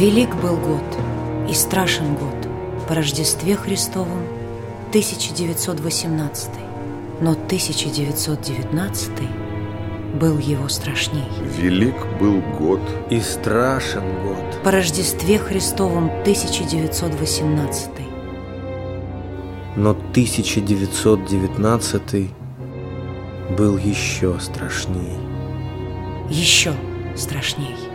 Велик был год и страшен год по Рождестве Христовом 1918, но 1919 был его страшней. Велик был год и страшен год по Рождестве Христовом 1918, но 1919 был еще страшней. Еще страшней.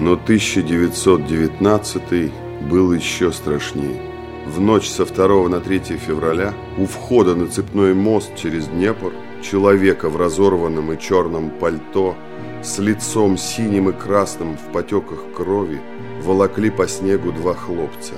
Но 1919 был еще страшнее. В ночь со 2 на 3 февраля у входа на цепной мост через Днепр человека в разорванном и черном пальто с лицом синим и красным в потеках крови волокли по снегу два хлопца.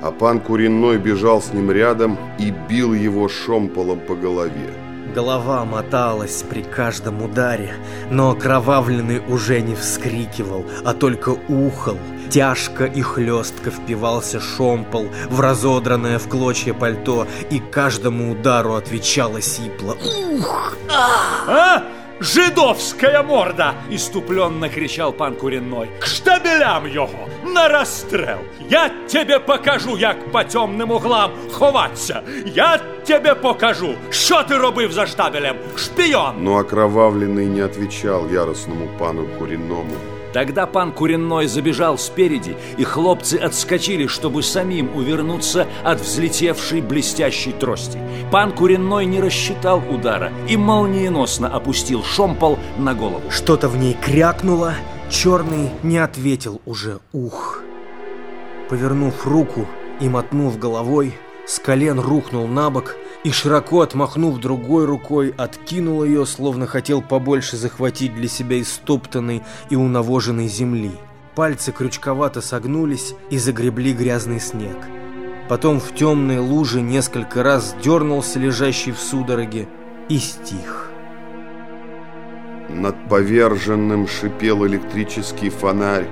А пан Куриной бежал с ним рядом и бил его шомполом по голове. Голова моталась при каждом ударе, но окровавленный уже не вскрикивал, а только ухал. Тяжко и хлестко впивался шомпол в разодранное в клочья пальто, и каждому удару отвечало сипло «Ух!» «А? Жидовская морда!» – иступленно кричал пан Куренной. «К штабелям його! На расстрел! Я тебе покажу, як по темним углам ховатися! Я тебе покажу, що ти робив за штабелем, шпион!» Но окровавленный не отвечал яростному пану Куриному. Тогда пан Куренной забежал спереди, и хлопцы отскочили, чтобы самим увернуться от взлетевшей блестящей трости. Пан Куренной не рассчитал удара и молниеносно опустил шомпол на голову. Что-то в ней крякнуло, черный не ответил уже ух. Повернув руку и мотнув головой, с колен рухнул на бок и, широко отмахнув другой рукой, откинул ее, словно хотел побольше захватить для себя истоптанной и унавоженной земли. Пальцы крючковато согнулись и загребли грязный снег. Потом в темной луже несколько раз дернулся лежащий в судороге и стих. Над поверженным шипел электрический фонарь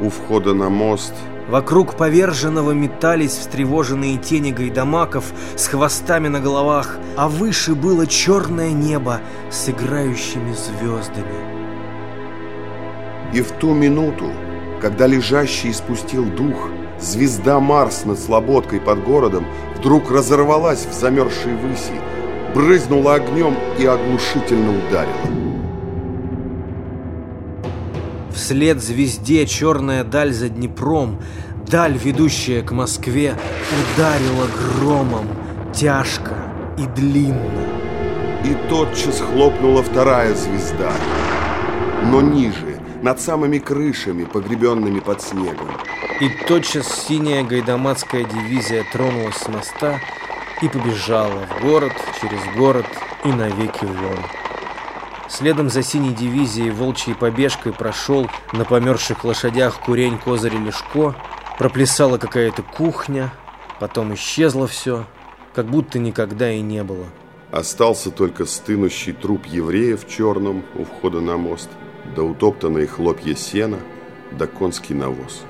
у входа на мост – Вокруг поверженного метались встревоженные тени гайдамаков с хвостами на головах, а выше было черное небо с играющими звездами. И в ту минуту, когда лежащий испустил дух, звезда Марс над Слободкой под городом вдруг разорвалась в замерзшей выси, брызнула огнем и оглушительно ударила. Вслед звезде черная даль за Днепром, даль, ведущая к Москве, ударила громом, тяжко и длинно. И тотчас хлопнула вторая звезда, но ниже, над самыми крышами, погребенными под снегом. И тотчас синяя гайдамацкая дивизия тронулась с моста и побежала в город, через город и навеки вон. Следом за синей дивизией волчьей побежкой прошел на померзших лошадях курень Козырь Лешко, проплясала какая-то кухня, потом исчезло все, как будто никогда и не было. Остался только стынущий труп еврея в черном у входа на мост, да утоптанные хлопья сена, да конский навоз.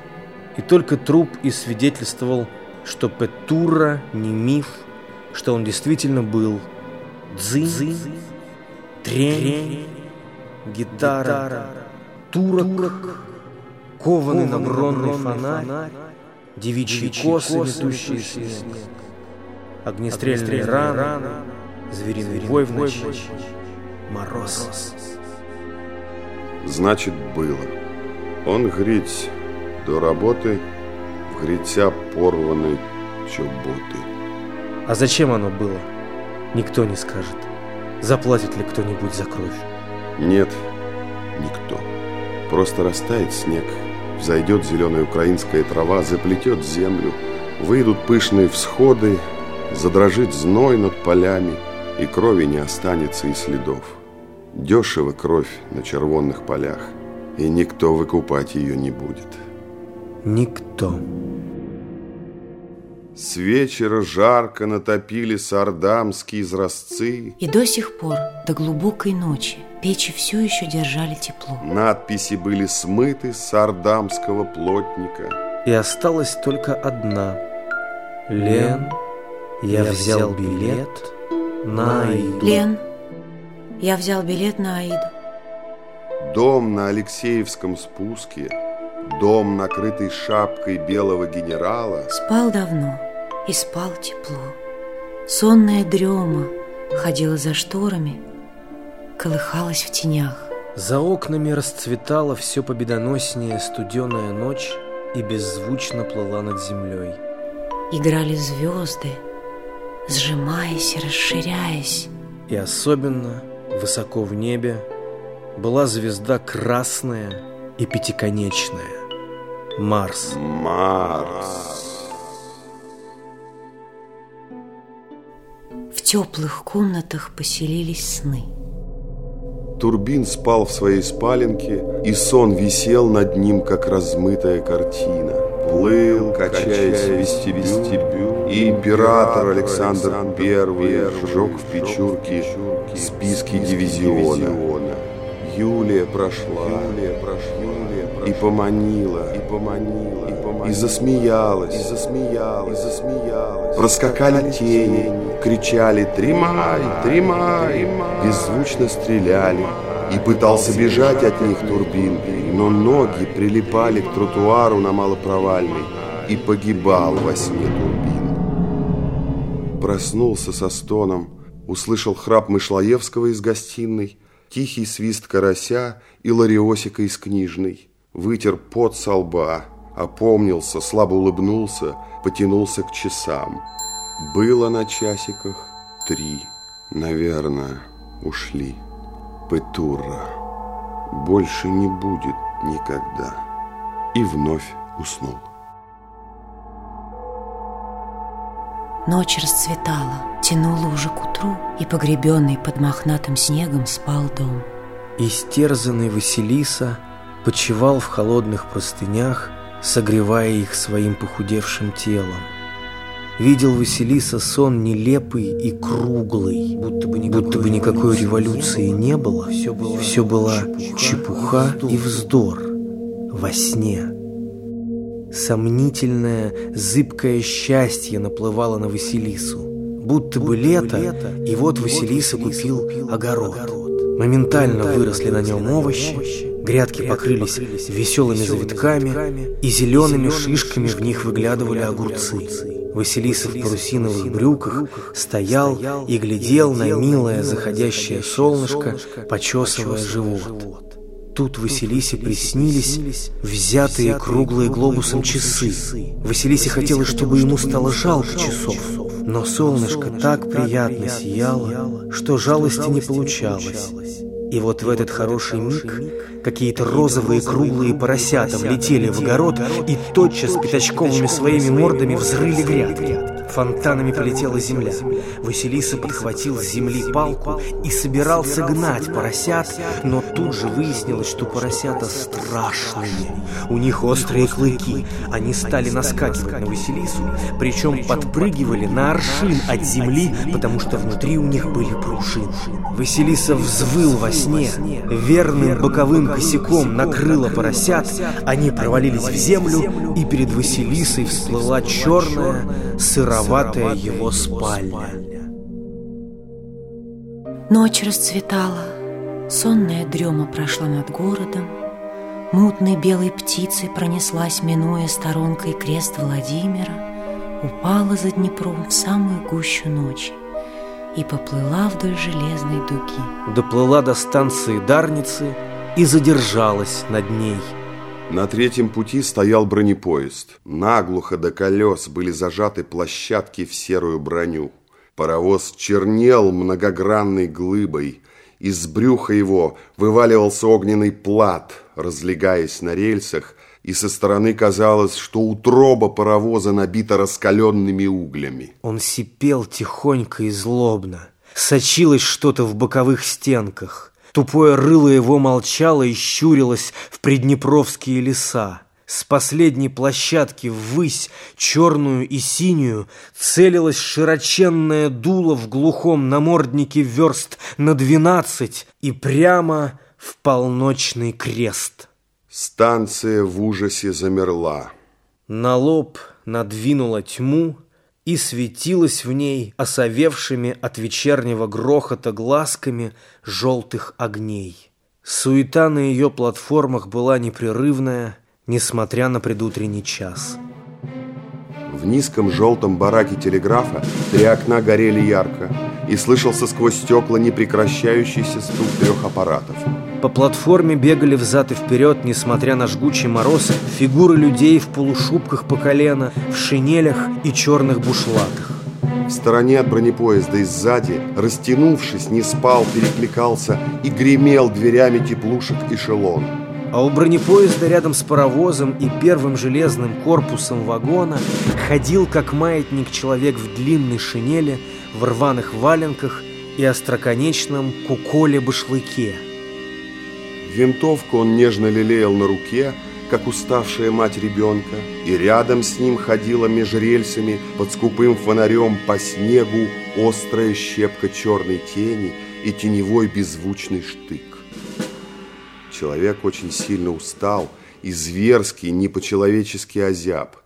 И только труп и свидетельствовал, что Петура не миф, что он действительно был дзынь, дзынь трень, гитара, турок, кованый набронный фонарь, девичьи косы, несущие снег, огнестрельные раны, звериный вой в ночи, мороз. Значит, было. Он грить до работы в гритя порванной чоботы. А зачем оно было, никто не скажет. Заплатит ли кто-нибудь за кровь? Нет, никто. Просто растает снег, взойдет зеленая украинская трава, заплетет землю, выйдут пышные всходы, задрожит зной над полями, и крови не останется и следов. Дешево кровь на червонных полях, и никто выкупать ее не будет. Никто. С вечера жарко натопили сардамские изразцы. И до сих пор, до глубокой ночи, печи все еще держали тепло. Надписи были смыты с сардамского плотника. И осталась только одна. Лен, я, я взял билет на Аиду. Лен, я взял билет на Аиду. Дом на Алексеевском спуске Дом, накрытый шапкой белого генерала, Спал давно и спал тепло. Сонная дрема ходила за шторами, колыхалась в тенях. За окнами расцветала все победоноснее студеная ночь и беззвучно плыла над землей. Играли звезды, сжимаясь и расширяясь. И особенно высоко в небе была звезда красная и пятиконечная – Марс. Марс. Теплых комнатах поселились сны. Турбин спал в своей спаленке, и сон висел над ним, как размытая картина. Плыл, качаясь в вестибюль, и император Александр I сжег в Печурке списки дивизиона. Юлия прошла, и поманила, и поманила, и засмеялась, и засмеялась, и засмеялась. Проскакали тени, кричали «Тримай! Тримай!» Беззвучно стреляли. И пытался бежать от них Турбин, но ноги прилипали к тротуару на малопровальной, и погибал во сне Турбин. Проснулся со стоном, услышал храп Мышлоевского из гостиной, тихий свист карася и лариосика из книжной. Вытер пот со лба, опомнился, слабо улыбнулся, потянулся к часам. Было на часиках три. Наверное, ушли. Петура. Больше не будет никогда. И вновь уснул. Ночь расцветала, тянула уже к утру, и погребенный под мохнатым снегом спал дом. Истерзанный Василиса почивал в холодных простынях, согревая их своим похудевшим телом. Видел Василиса сон нелепый и круглый, будто бы никакой, будто бы никакой революции не было, все, было, все была чепуха, чепуха и вздор во сне. Сомнительное, зыбкое счастье наплывало на Василису. Будто бы лето, и вот Василиса купил огород. Моментально выросли на нем овощи, грядки покрылись веселыми завитками, и зелеными шишками в них выглядывали огурцы. Василиса в парусиновых брюках стоял и глядел на милое заходящее солнышко, почесывая живот. Тут Василисе приснились взятые круглые глобусом часы. Василисе хотелось, чтобы ему стало жалко часов. Но солнышко так приятно сияло, что жалости не получалось. И вот в этот хороший миг какие-то розовые круглые поросята влетели в огород и тотчас пятачковыми своими мордами взрыли грядки. Фонтанами полетела земля. Василиса подхватил с земли палку и собирался гнать поросят, но тут же выяснилось, что поросята страшные. У них острые клыки. Они стали наскакивать на Василису, причем подпрыгивали на аршин от земли, потому что внутри у них были пружины. Василиса взвыл во сне, верным боковым косяком накрыла поросят, они провалились в землю, и перед Василисой всплыла черная, сыроватая его спальня. Ночь расцветала, сонная дрема прошла над городом, Мутной белой птицей пронеслась, минуя сторонкой крест Владимира, Упала за Днепром в самую гущу ночи и поплыла вдоль железной дуги. Доплыла до станции Дарницы и задержалась над ней. На третьем пути стоял бронепоезд. Наглухо до колес были зажаты площадки в серую броню. Паровоз чернел многогранной глыбой. Из брюха его вываливался огненный плат, разлегаясь на рельсах, и со стороны казалось, что утроба паровоза набита раскаленными углями. Он сипел тихонько и злобно. Сочилось что-то в боковых стенках. Тупое рыло его молчало и щурилось в приднепровские леса. С последней площадки ввысь, черную и синюю, целилась широченное дуло в глухом наморднике верст на двенадцать и прямо в полночный крест. Станция в ужасе замерла. На лоб надвинула тьму и светилась в ней осовевшими от вечернего грохота глазками желтых огней. Суета на ее платформах была непрерывная, несмотря на предутренний час. В низком желтом бараке телеграфа три окна горели ярко, и слышался сквозь стекла непрекращающийся стук трех аппаратов. По платформе бегали взад и вперед, несмотря на жгучий мороз, фигуры людей в полушубках по колено, в шинелях и черных бушлатах. В стороне от бронепоезда и сзади, растянувшись, не спал, перекликался и гремел дверями теплушек эшелон. А у бронепоезда рядом с паровозом и первым железным корпусом вагона ходил, как маятник, человек в длинной шинели, в рваных валенках и остроконечном куколе-башлыке. Винтовку он нежно лелеял на руке, как уставшая мать ребенка, и рядом с ним ходила меж рельсами под скупым фонарем по снегу острая щепка черной тени и теневой беззвучный штык. Человек очень сильно устал и зверский, не по-человечески озяб.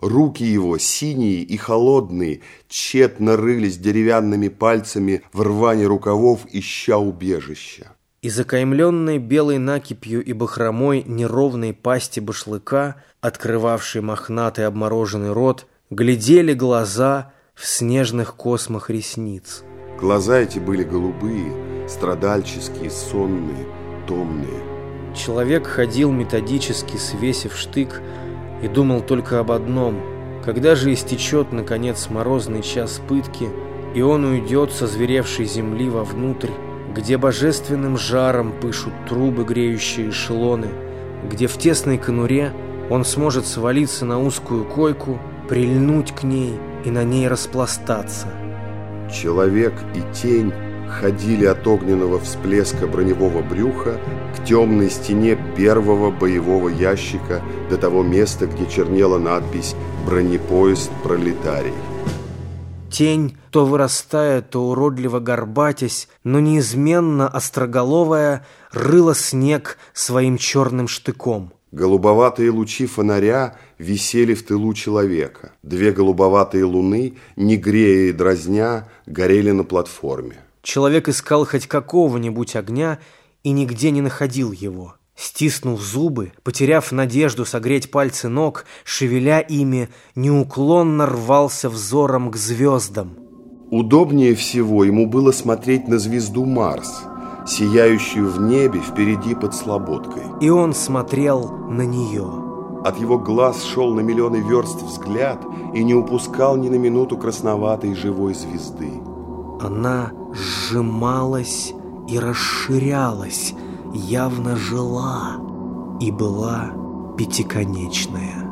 Руки его, синие и холодные, тщетно рылись деревянными пальцами в рване рукавов, ища убежища. И закаймленной белой накипью и бахромой неровной пасти башлыка, открывавшей мохнатый обмороженный рот, глядели глаза в снежных космах ресниц. Глаза эти были голубые, страдальческие, сонные, томные. Человек ходил методически, свесив штык, и думал только об одном. Когда же истечет, наконец, морозный час пытки, и он уйдет со зверевшей земли вовнутрь, где божественным жаром пышут трубы, греющие эшелоны, где в тесной конуре он сможет свалиться на узкую койку, прильнуть к ней и на ней распластаться. Человек и тень ходили от огненного всплеска броневого брюха к темной стене первого боевого ящика до того места, где чернела надпись «Бронепоезд пролетарий». Тень, то вырастая, то уродливо горбатясь, но неизменно остроголовая, рыла снег своим черным штыком. Голубоватые лучи фонаря висели в тылу человека. Две голубоватые луны, не грея и дразня, горели на платформе. Человек искал хоть какого-нибудь огня и нигде не находил его. Стиснув зубы, потеряв надежду согреть пальцы ног, шевеля ими, неуклонно рвался взором к звездам. Удобнее всего ему было смотреть на звезду Марс, сияющую в небе впереди под слободкой. И он смотрел на нее. От его глаз шел на миллионы верст взгляд и не упускал ни на минуту красноватой живой звезды. Она сжималась и расширялась, явно жила и была пятиконечная.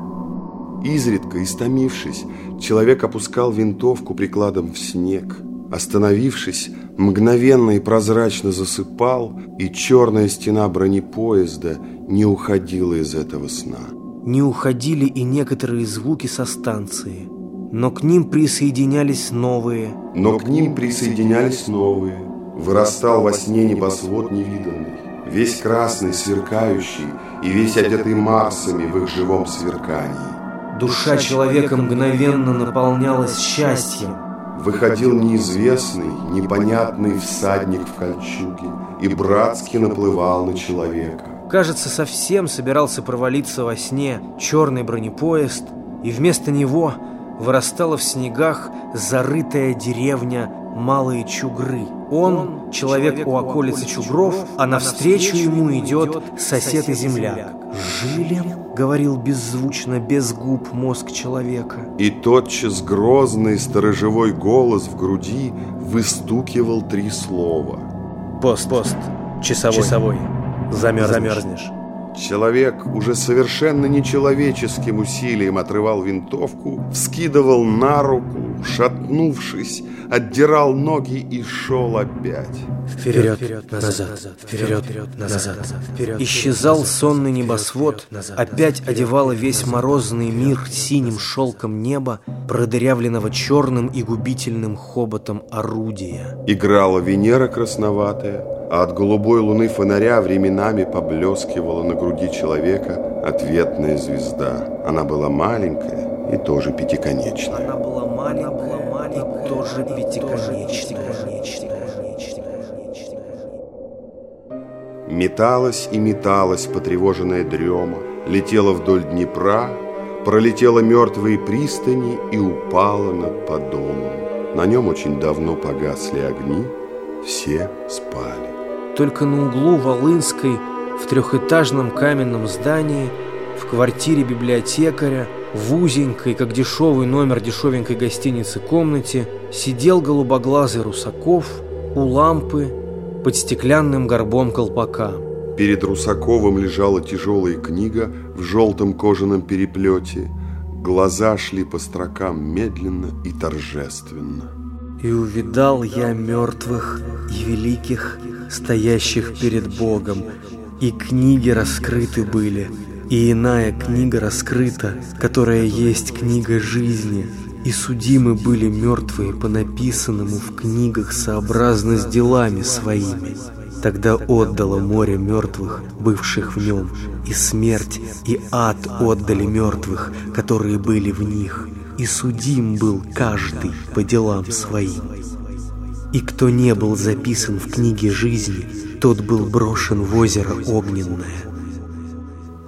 Изредка, истомившись, человек опускал винтовку прикладом в снег. Остановившись, мгновенно и прозрачно засыпал, и черная стена бронепоезда не уходила из этого сна. Не уходили и некоторые звуки со станции, но к ним присоединялись новые. Но к ним присоединялись новые. Вырастал во сне небосвод невиданный, весь красный, сверкающий, и весь одетый Марсами в их живом сверкании. Душа человека мгновенно наполнялась счастьем. Выходил неизвестный, непонятный всадник в кольчуге и братски наплывал на человека. Кажется, совсем собирался провалиться во сне черный бронепоезд, и вместо него вырастала в снегах зарытая деревня Малые Чугры. Он – человек у околицы Чугров, а навстречу ему идет сосед и земляк. «Жилем?» – говорил беззвучно, без губ мозг человека. И тотчас грозный сторожевой голос в груди выстукивал три слова. «Пост, пост, часовой, часовой, замерзнешь». замерзнешь. Человек уже совершенно нечеловеческим усилием отрывал винтовку, вскидывал на руку, шатнувшись, отдирал ноги и шел опять. Вперед, вперед назад, назад, вперед, вперед, назад, вперед. Исчезал сонный небосвод, опять одевало весь морозный мир синим шелком неба, продырявленного черным и губительным хоботом орудия. Играла Венера красноватая, а от голубой луны фонаря временами поблескивала на груди человека ответная звезда. Она была маленькая и тоже пятиконечная. Она была маленькая и тоже пятиконечная. Металась и металась потревоженная дрема, летела вдоль Днепра, пролетела мертвые пристани и упала над подомом. На нем очень давно погасли огни, все спали. Только на углу Волынской в трехэтажном каменном здании в квартире библиотекаря в узенькой, как дешевый номер дешевенькой гостиницы комнате сидел голубоглазый Русаков у лампы под стеклянным горбом колпака. Перед Русаковым лежала тяжелая книга в желтом кожаном переплете. Глаза шли по строкам медленно и торжественно. И увидал я мертвых и великих, стоящих перед Богом, и книги раскрыты были, и иная книга раскрыта, которая есть книга жизни, и судимы были мертвые по написанному в книгах сообразно с делами своими. Тогда отдало море мертвых, бывших в нем, и смерть, и ад отдали мертвых, которые были в них, и судим был каждый по делам своим. И кто не был записан в книге жизни, тот был брошен в озеро огненное.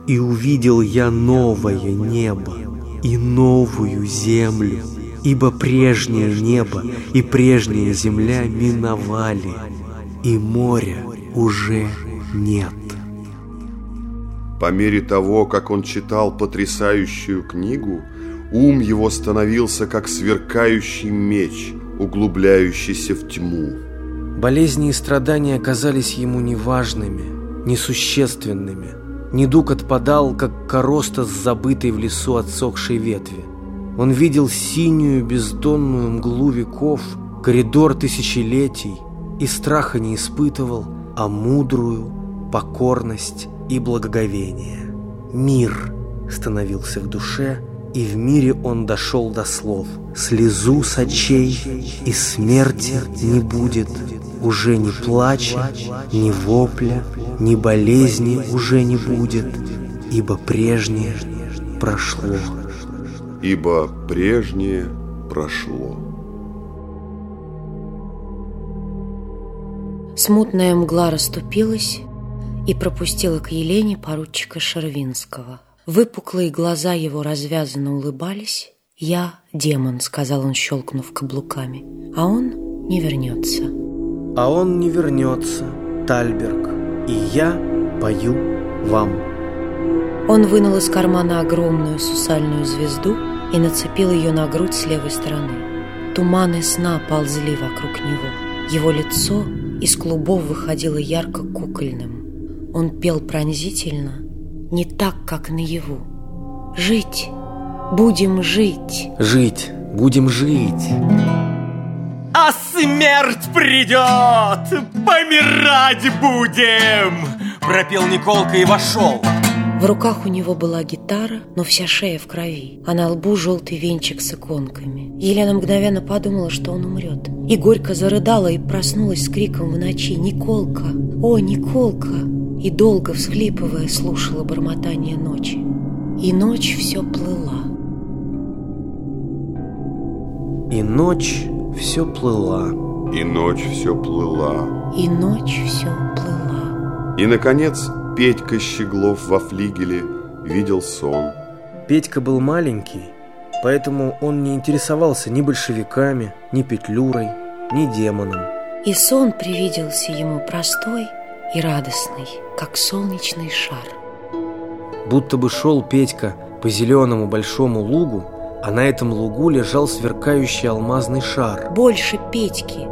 И увидел я новое небо и новую землю, ибо прежнее небо и прежняя земля миновали, и моря уже нет. По мере того, как он читал потрясающую книгу, ум его становился как сверкающий меч, углубляющийся в тьму. Болезни и страдания оказались ему неважными, несущественными. Недуг отпадал, как короста с забытой в лесу отсохшей ветви. Он видел синюю бездонную мглу веков, коридор тысячелетий, и страха не испытывал, а мудрую покорность и благоговение. Мир становился в душе, и в мире он дошел до слов «Слезу с очей, и смерти не будет, уже ни плача, ни вопля, ни болезни уже не будет, ибо прежнее прошло». Ибо прежнее прошло. Смутная мгла расступилась и пропустила к Елене поручика Шервинского. Выпуклые глаза его развязанно улыбались. «Я демон», — сказал он, щелкнув каблуками, — «а он не вернется». А он не вернется, Тальберг, и я пою вам. Он вынул из кармана огромную сусальную звезду и нацепил ее на грудь с левой стороны. Туманы сна ползли вокруг него. Его лицо из клубов выходило ярко кукольным. Он пел пронзительно, не так, как наяву. «Жить! Будем жить!» Жить, будем жить. А смерть придет, помирать будем! Пропел Николка и вошел. В руках у него была гитара, но вся шея в крови, а на лбу желтый венчик с иконками. Елена мгновенно подумала, что он умрет. И горько зарыдала и проснулась с криком в ночи «Николка! О, Николка!» И долго, всхлипывая, слушала бормотание ночи. И ночь все плыла. И ночь все плыла. И ночь все плыла. И ночь все плыла. И, наконец, Петька Щеглов во флигеле видел сон. Петька был маленький, поэтому он не интересовался ни большевиками, ни петлюрой, ни демоном. И сон привиделся ему простой и радостный, как солнечный шар. Будто бы шел Петька по зеленому большому лугу, а на этом лугу лежал сверкающий алмазный шар. Больше Петьки.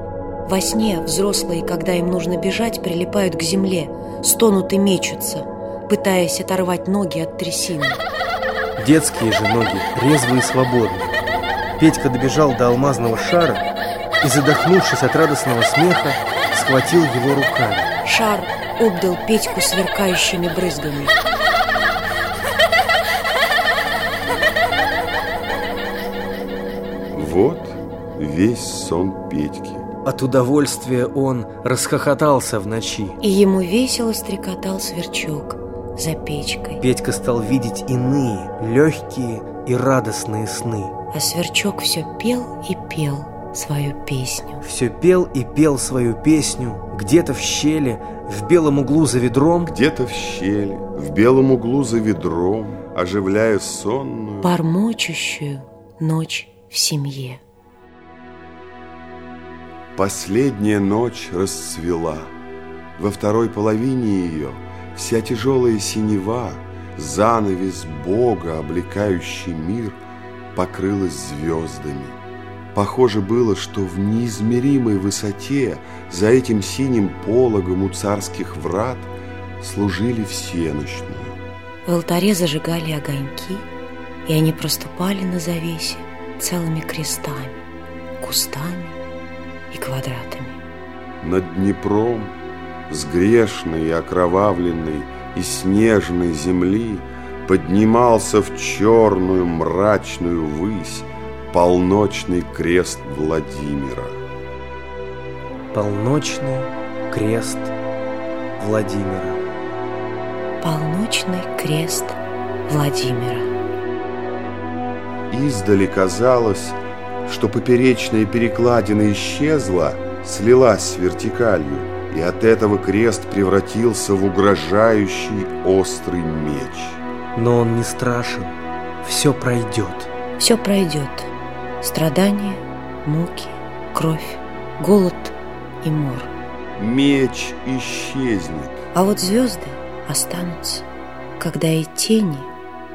Во сне взрослые, когда им нужно бежать, прилипают к земле, стонут и мечутся, пытаясь оторвать ноги от трясины. Детские же ноги резвые и свободные. Петька добежал до алмазного шара и, задохнувшись от радостного смеха, схватил его руками. Шар обдал Петьку сверкающими брызгами. Весь сон Петьки. От удовольствия он расхохотался в ночи. И ему весело стрекотал сверчок за печкой. Петька стал видеть иные, легкие и радостные сны. А сверчок все пел и пел, свою песню. Все пел и пел свою песню где-то в щели, в белом углу за ведром. Где-то в щели, в белом углу за ведром, оживляя сонную, Бормочущую ночь в семье. Последняя ночь расцвела. Во второй половине ее вся тяжелая синева, занавес Бога, облекающий мир, покрылась звездами. Похоже было, что в неизмеримой высоте за этим синим пологом у царских врат служили всеночную. В алтаре зажигали огоньки, и они проступали на завесе целыми крестами, кустами и квадратами. Над Днепром с грешной и окровавленной и снежной земли поднимался в черную мрачную высь полночный крест Владимира. Полночный крест Владимира. Полночный крест Владимира. Издали казалось, что поперечная перекладина исчезла, слилась с вертикалью, и от этого крест превратился в угрожающий острый меч. Но он не страшен, все пройдет. Все пройдет. Страдания, муки, кровь, голод и мор. Меч исчезнет, А вот звезды останутся, когда и тени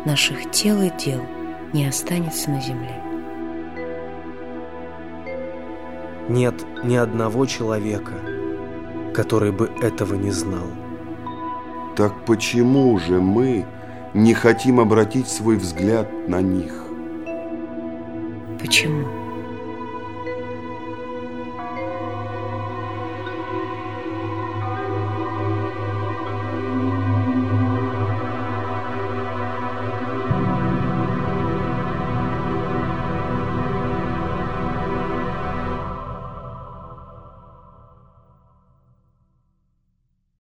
наших тел и дел не останется на земле. Нет ни одного человека, который бы этого не знал. Так почему же мы не хотим обратить свой взгляд на них? Почему?